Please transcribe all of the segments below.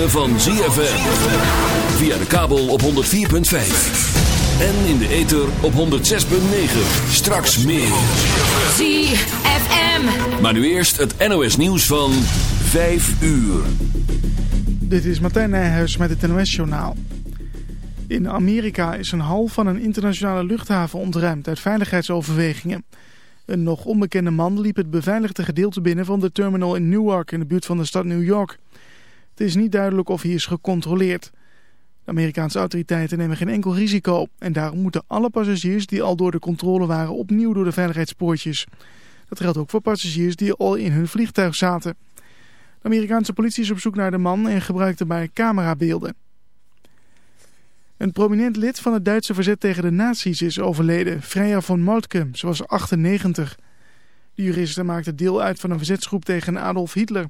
Ritme van ZFM. Via de kabel op 104.5. En in de ether op 106.9. Straks meer. ZFM. Maar nu eerst het NOS nieuws van 5 uur. Dit is Martijn Nijhuis met het NOS-journaal. In Amerika is een hal van een internationale luchthaven ontruimd uit veiligheidsoverwegingen. Een nog onbekende man liep het beveiligde gedeelte binnen van de terminal in Newark in de buurt van de stad New York. Het is niet duidelijk of hij is gecontroleerd. De Amerikaanse autoriteiten nemen geen enkel risico en daarom moeten alle passagiers die al door de controle waren opnieuw door de veiligheidspoortjes. Dat geldt ook voor passagiers die al in hun vliegtuig zaten. De Amerikaanse politie is op zoek naar de man en gebruikt daarbij camerabeelden. Een prominent lid van het Duitse verzet tegen de nazi's is overleden, Freya von Moltke. Ze was 98. De juristen maakte deel uit van een verzetsgroep tegen Adolf Hitler.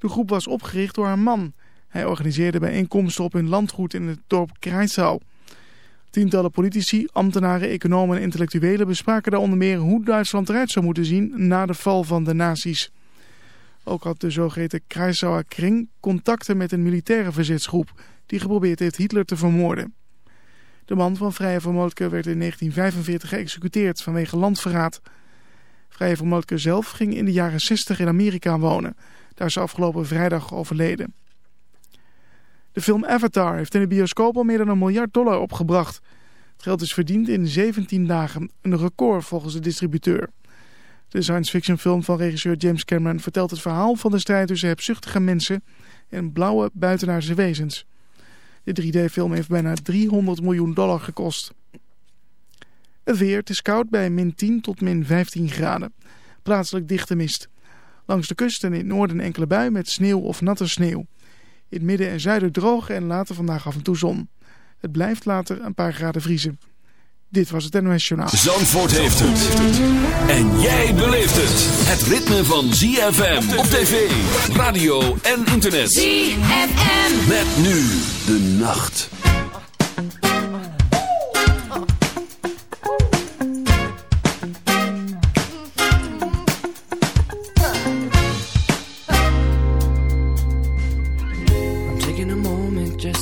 De groep was opgericht door haar man. Hij organiseerde bijeenkomsten op hun landgoed in het dorp Kreisau. Tientallen politici, ambtenaren, economen en intellectuelen bespraken daar onder meer hoe Duitsland eruit zou moeten zien na de val van de nazi's. Ook had de zogeheten Kreisauer Kring contacten met een militaire verzetsgroep die geprobeerd heeft Hitler te vermoorden. De man van Vrije Vermootke werd in 1945 geëxecuteerd vanwege landverraad. Vrije Vermootke zelf ging in de jaren 60 in Amerika wonen. Daar is afgelopen vrijdag overleden. De film Avatar heeft in de bioscoop al meer dan een miljard dollar opgebracht. Het geld is verdiend in 17 dagen, een record volgens de distributeur. De science fiction film van regisseur James Cameron vertelt het verhaal van de strijd tussen hebzuchtige mensen en blauwe buitenaardse wezens. De 3D-film heeft bijna 300 miljoen dollar gekost. Het weer, het is koud bij min 10 tot min 15 graden. Plaatselijk dichte mist. Langs de kust en in het noorden enkele bui met sneeuw of natte sneeuw. In het midden en zuiden droog en later vandaag af en toe zon. Het blijft later een paar graden vriezen. Dit was het NOS Journaal. Zandvoort heeft het. En jij beleeft het. Het ritme van ZFM op tv, radio en internet. ZFM. Met nu de nacht.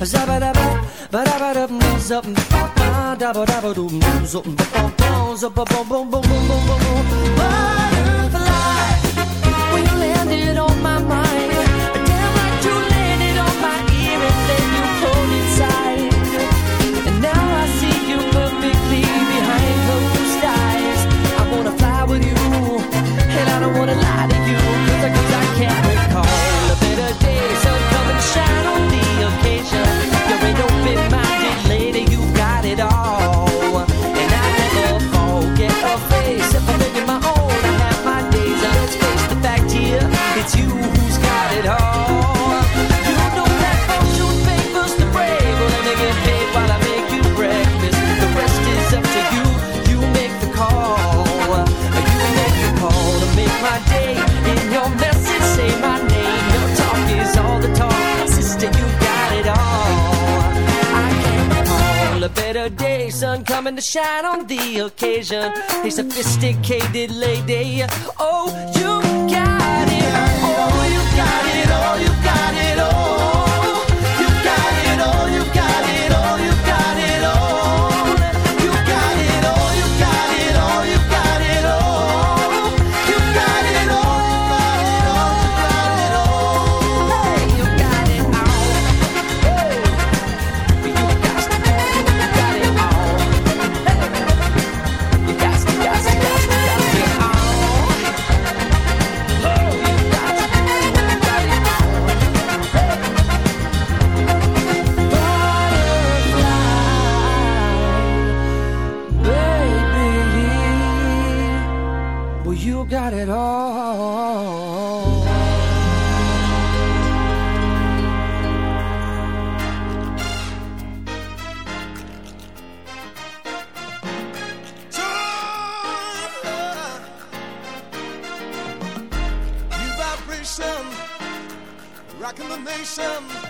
Zabba-dabba, sophisticated lady. Rocking the nation.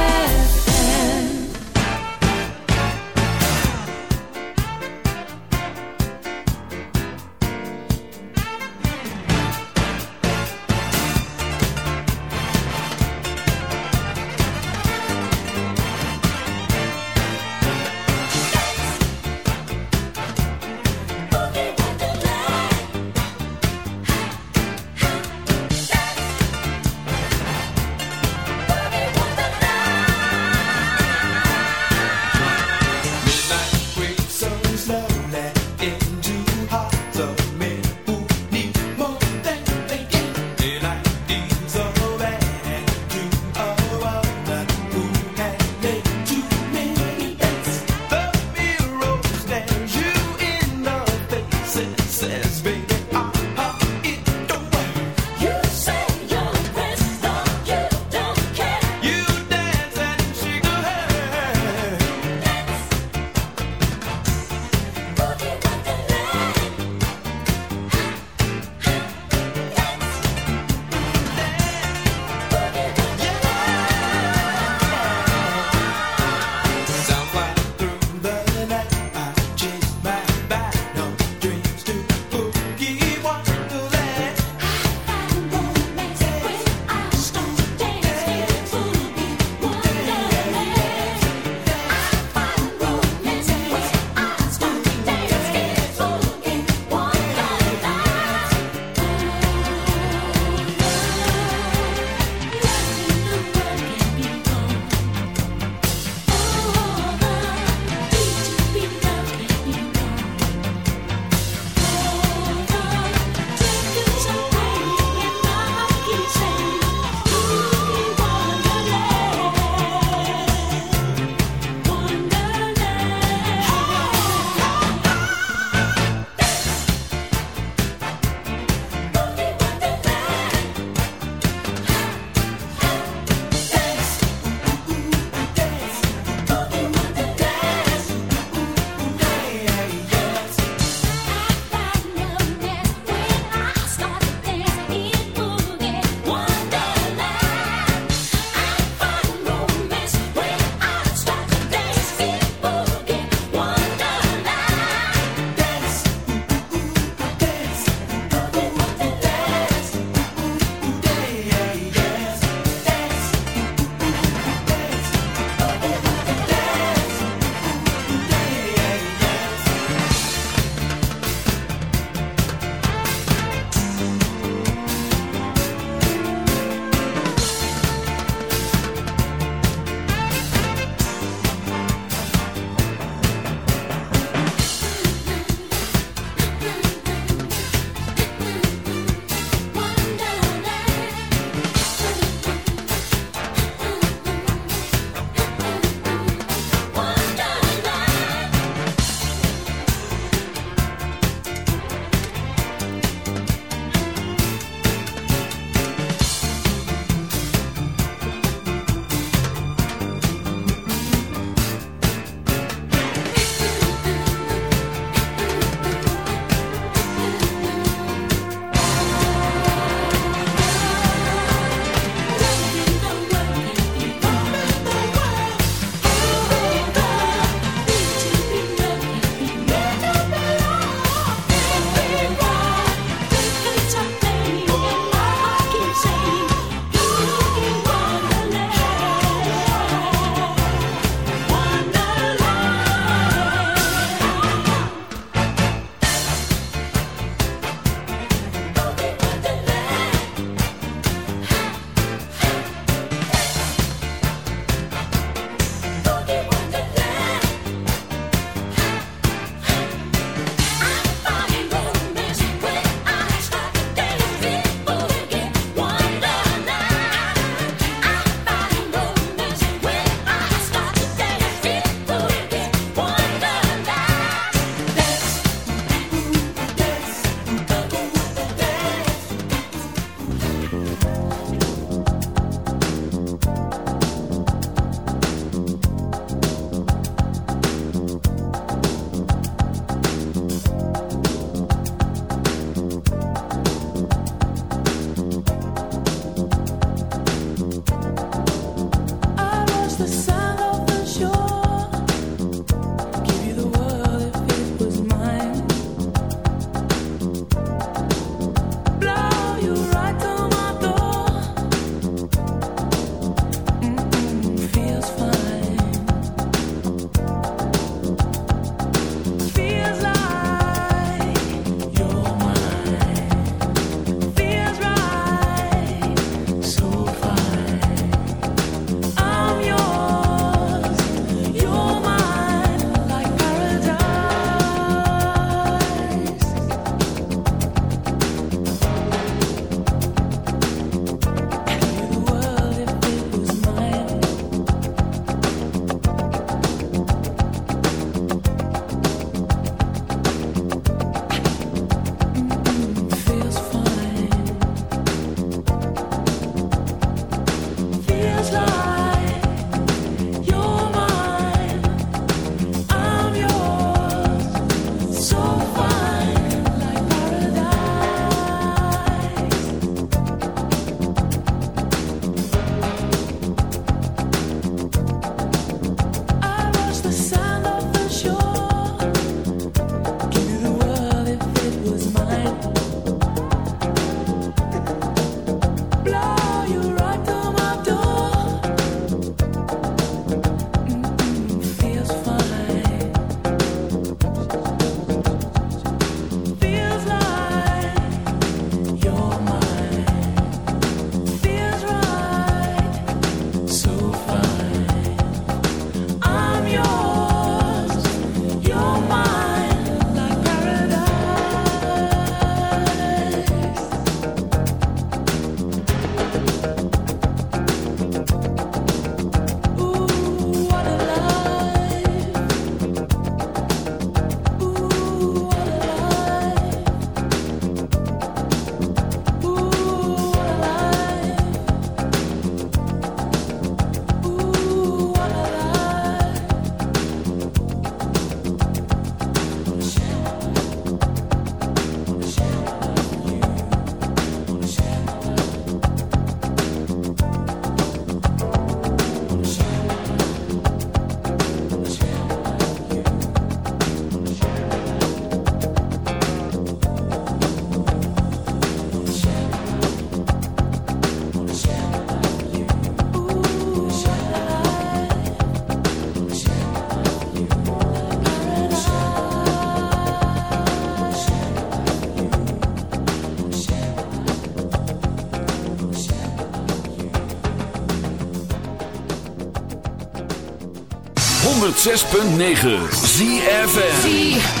106.9 ZFN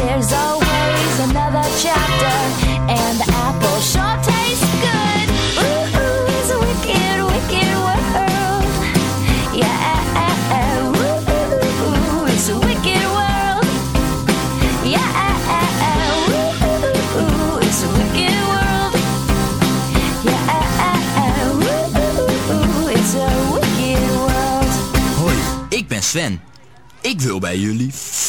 There's always another chapter, and the apple sure tastes good. Ooh, ooh, it's a wicked, wicked world. Yeah, ooh, ooh, ooh, it's a wicked world. Yeah, ooh, ooh, it's a wicked world. Yeah, ooh, ooh, it's a wicked world. Hoi, ik ben Sven. Ik wil bij jullie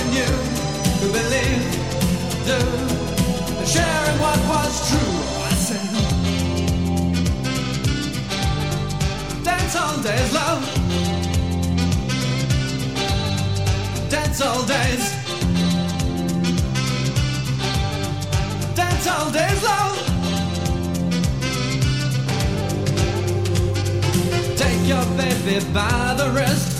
In what was true. I said, dance all days, love. Dance all days. Dance all days, love. Take your baby by the wrist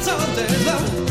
Dance all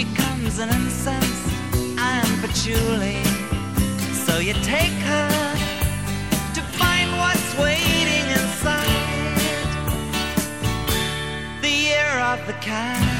She comes in incense and patchouli. So you take her to find what's waiting inside the of the cat.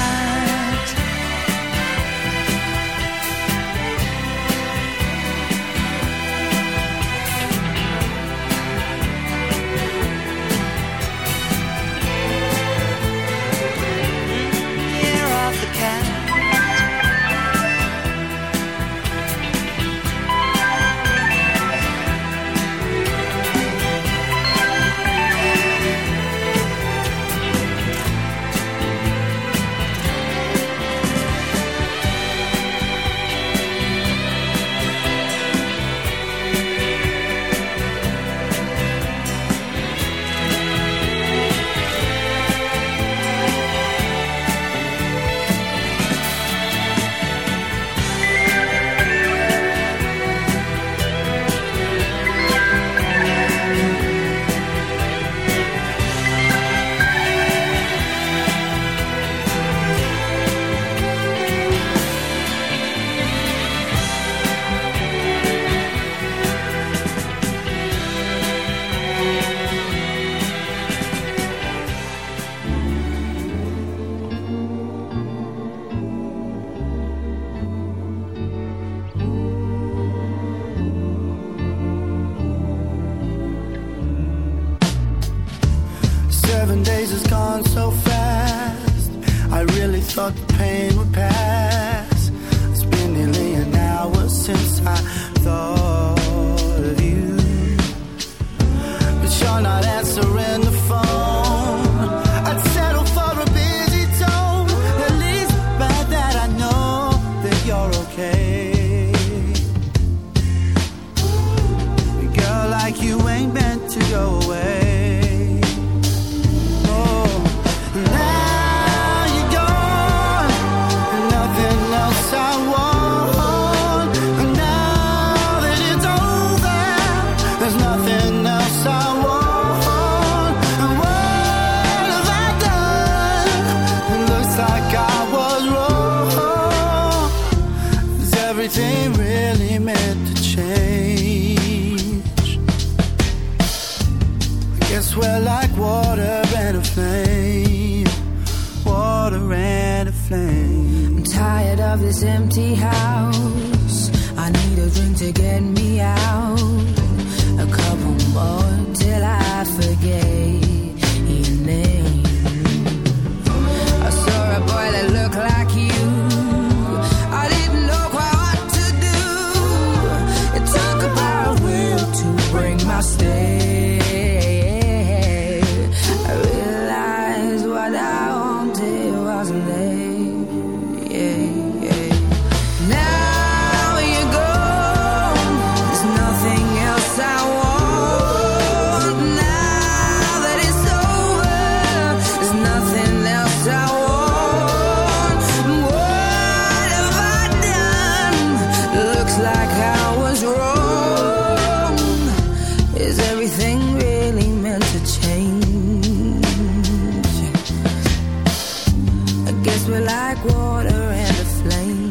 like water and a flame.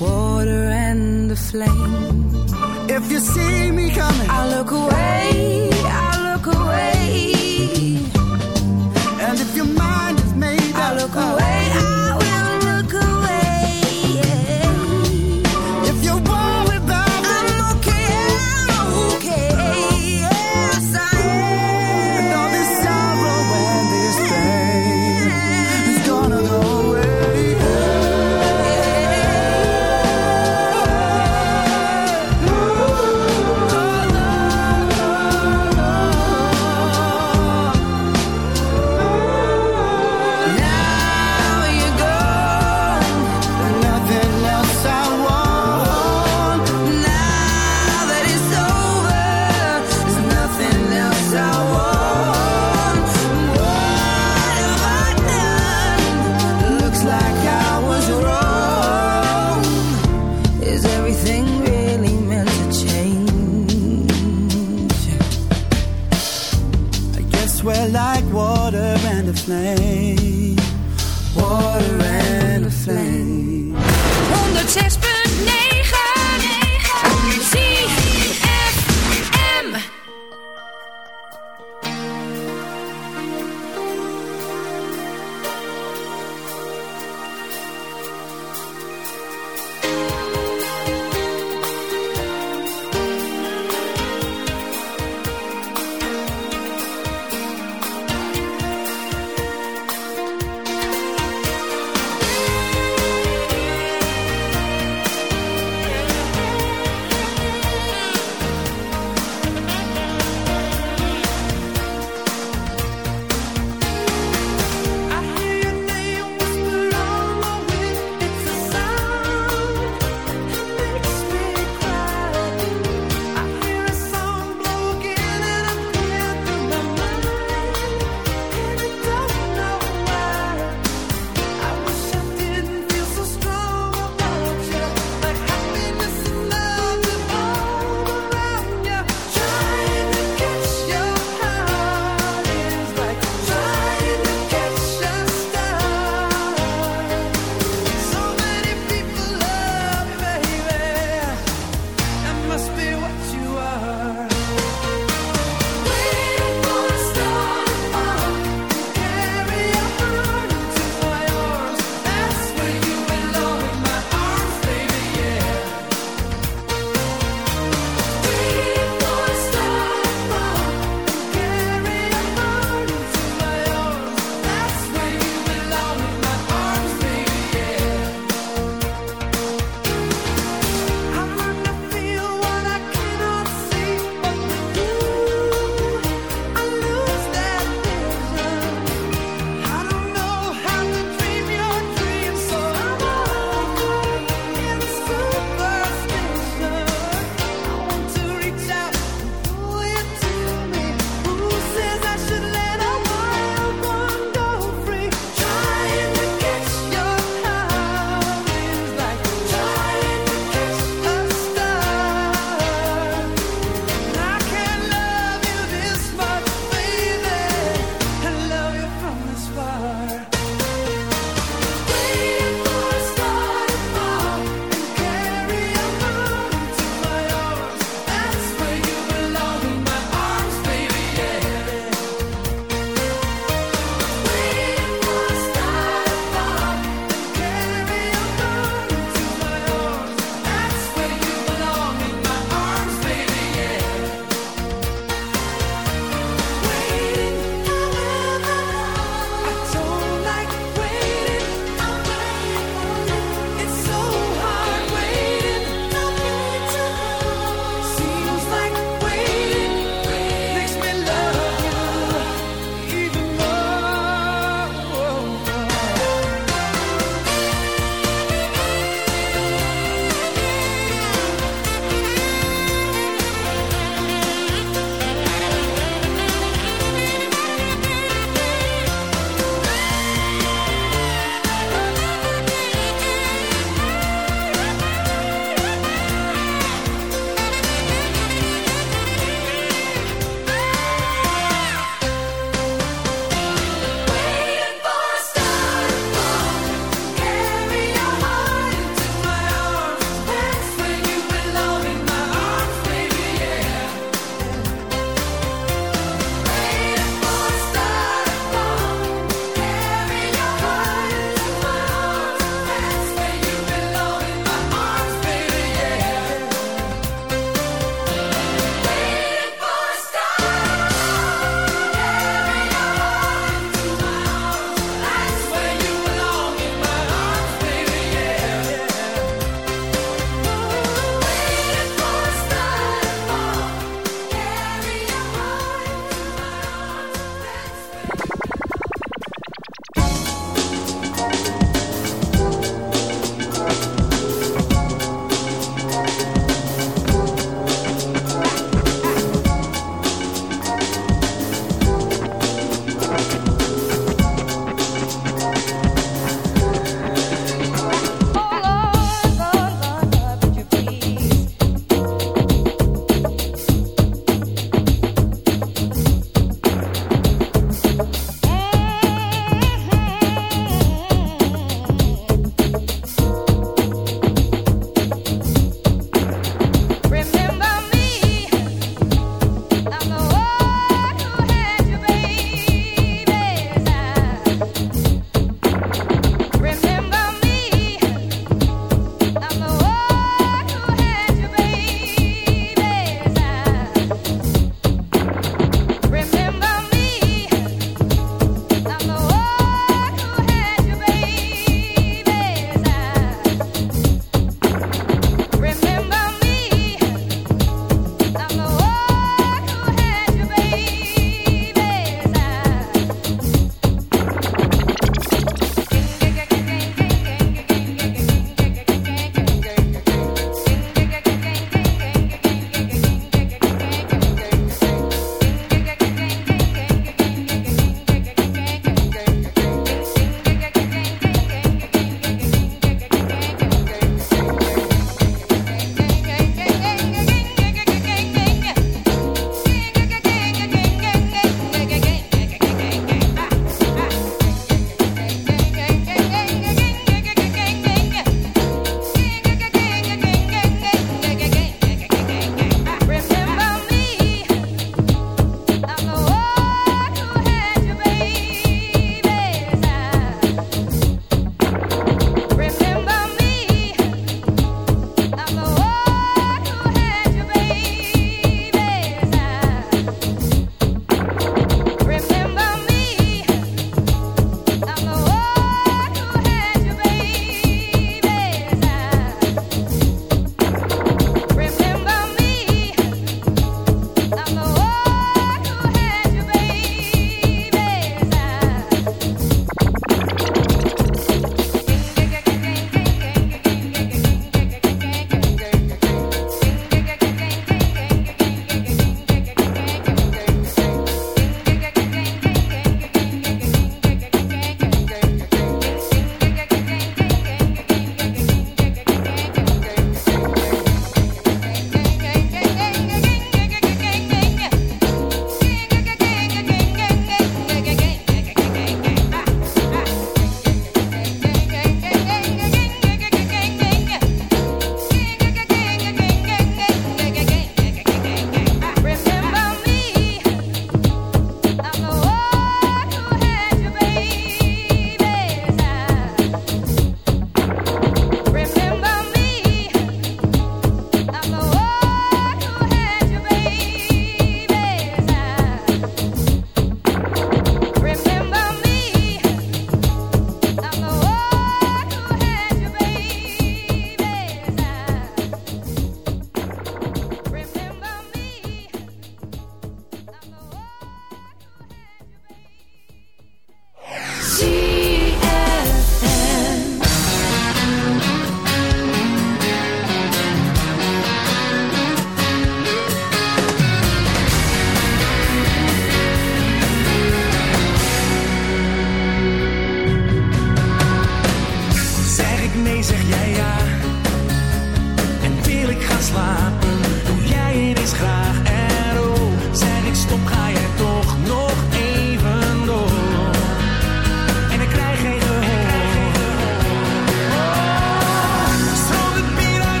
Water and the flame. If you see me coming, I'll look away.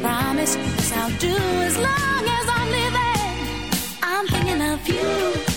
promise is I'll do as long as I'm living. I'm thinking of you.